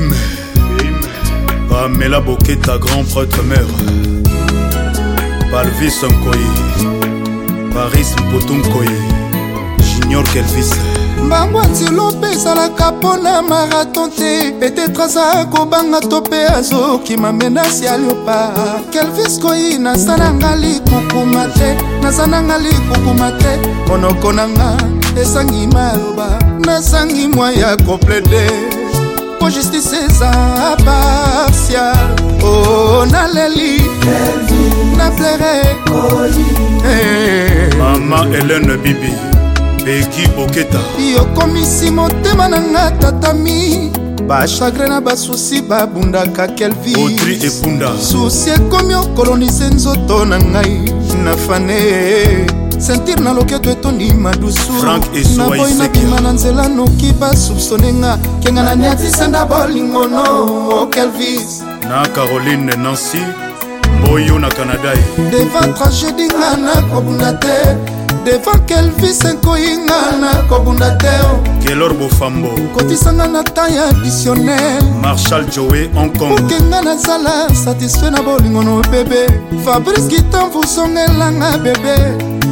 Karim Pamela Boketa grand prêtre mère Palvis Nkoye Paris Mpoto Nkoye Junior Kelvis mbango antilope ezalaka mpona maraton te petetre aza kobanga to mpe azokima menasi ya liopa kelvis koyi naza na nga likukuma te naza na nga likukuma te monoko na nga esangi maloba nasangi mwa ya koplede po justice eza partial o oh, naleli na plere eh. mama helene bibi beki boketa yokomisi motema na nga tatami bachagre na basusi babundaka kelviotri epunda susi ekomi okolonise nzoto na ngai na fane sentire na loketo etondi madusunaboyi nabima na nzela noki basupsone nga kenga na niatisenda bolingono okelvis na caroline nancy mboyo na kanadai devant tragédie nga nakobunda te devant kelvis enkoyi nga nakobunda te kelor bofambo kotisanga na tan ya additionnel marshal joe hongkongpoke nga nazala satisfait na bolingo no bebe fabrice gitan vusongelanga bebe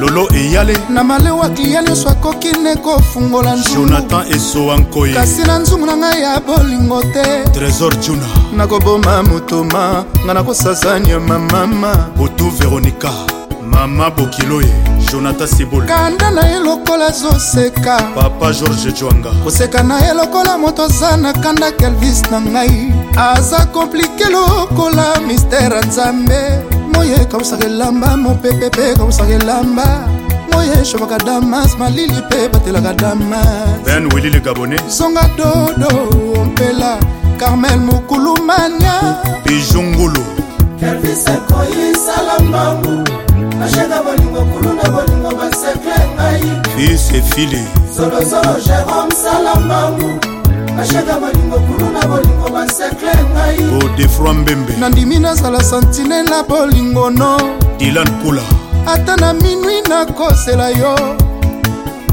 lolo eyale na malewa kliya nyonso akoki ne kofungola jonathan esowa nkoi kasi na nzungu na ngai ya bolingo te trésor juna nakoboma motoma ngai nakosasa nyama mama botu veronika mama bokiloye jonathan sibol kanda na ye lokola azoseka papa george jwanga koseka na ye lokola moto aza na kanda kelvis na ngai aza komplike lokola mistere nzambe moye kausaka elamba mopepe mpe kausaka elamba moye shobaka damas malili mpe batelaka damas ben wili le gabonais songa dodo ompela carmel mokulumania bijungulu kelvise koyisala mbangu basheka bolingo kuluna bolingo basekle ngai fils efili zolozolo jerome sala mbangu ashaka bolingo kulu na bolingo basekle ngai odefroi oh, mbembe nandimi nazala santine na bolingo no dilan kula ata na minwi nakosela yo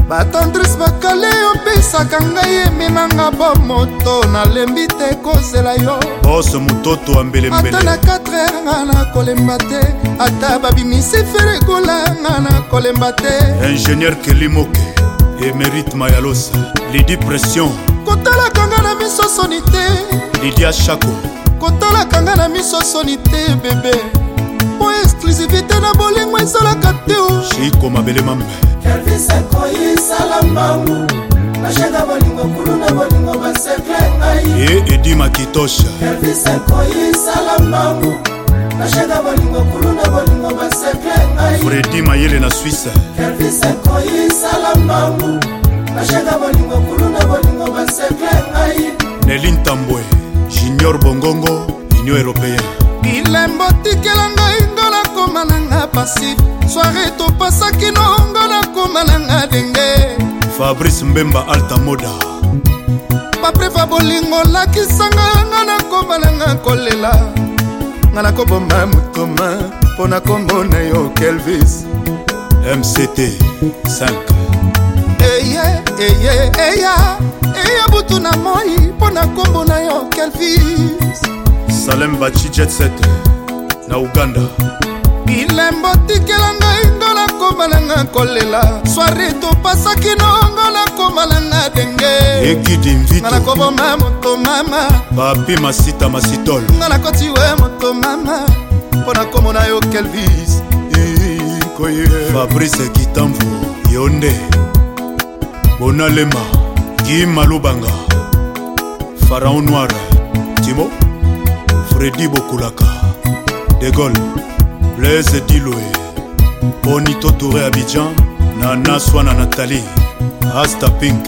batandris bakale opesaka ngai emenanga bomoto nalembi te kozela yo bose mototo ambelembeleata na 4 heure nga na kolemba te ata babimisi ferekola nga na kolemba te ingénieur kelimoke emerite mayalosa lidi pression kotalaka nga na miso soni te lidia shako kotalaka nga na miso soni te bebe mpo exclusivité na bolingo ezalaka te shiko oh. mabele mambe kelvisekoyisala mbangu nashenga bolingo kulu na bolingo basekle ngai ye edi makitosha kelvisekoyisala mbangu nashenda bolingo kulu na bolingo basekle ngai fredi mayele na swisse kelvisekoyisala mbangu nashenda bolingo kulu na bolingo basekle ngai nelin tambwe junior bongongo union européenne bilembo tikela ngai ngo nakoma nanga pasi soare topasaki nongo nakoma nanga denge fabrice mbemba altamoda papreva bolingo lakisanga nga nakoma nanga kolela nga nakobomba motoma mpo na kombo na yo kelvis mct 5 eye eye eya eya butu na moi mpo na kombo na yo kelvis salem baci jet set na uganda bilembo tikela ngai nakomalanga kolela swari topasaki nongo nakomalanga denge ekidi mvito nga nakoboma moto mama papi masita masitol nga nakoti we moto mama mpo nakomona yo kelvis koye fabrice kitambo yo nde bonalema kimalubanga faraon noir timo fredi bokulaka de gole blaise diloe bonito toure abidjan nanaswana natali asta pink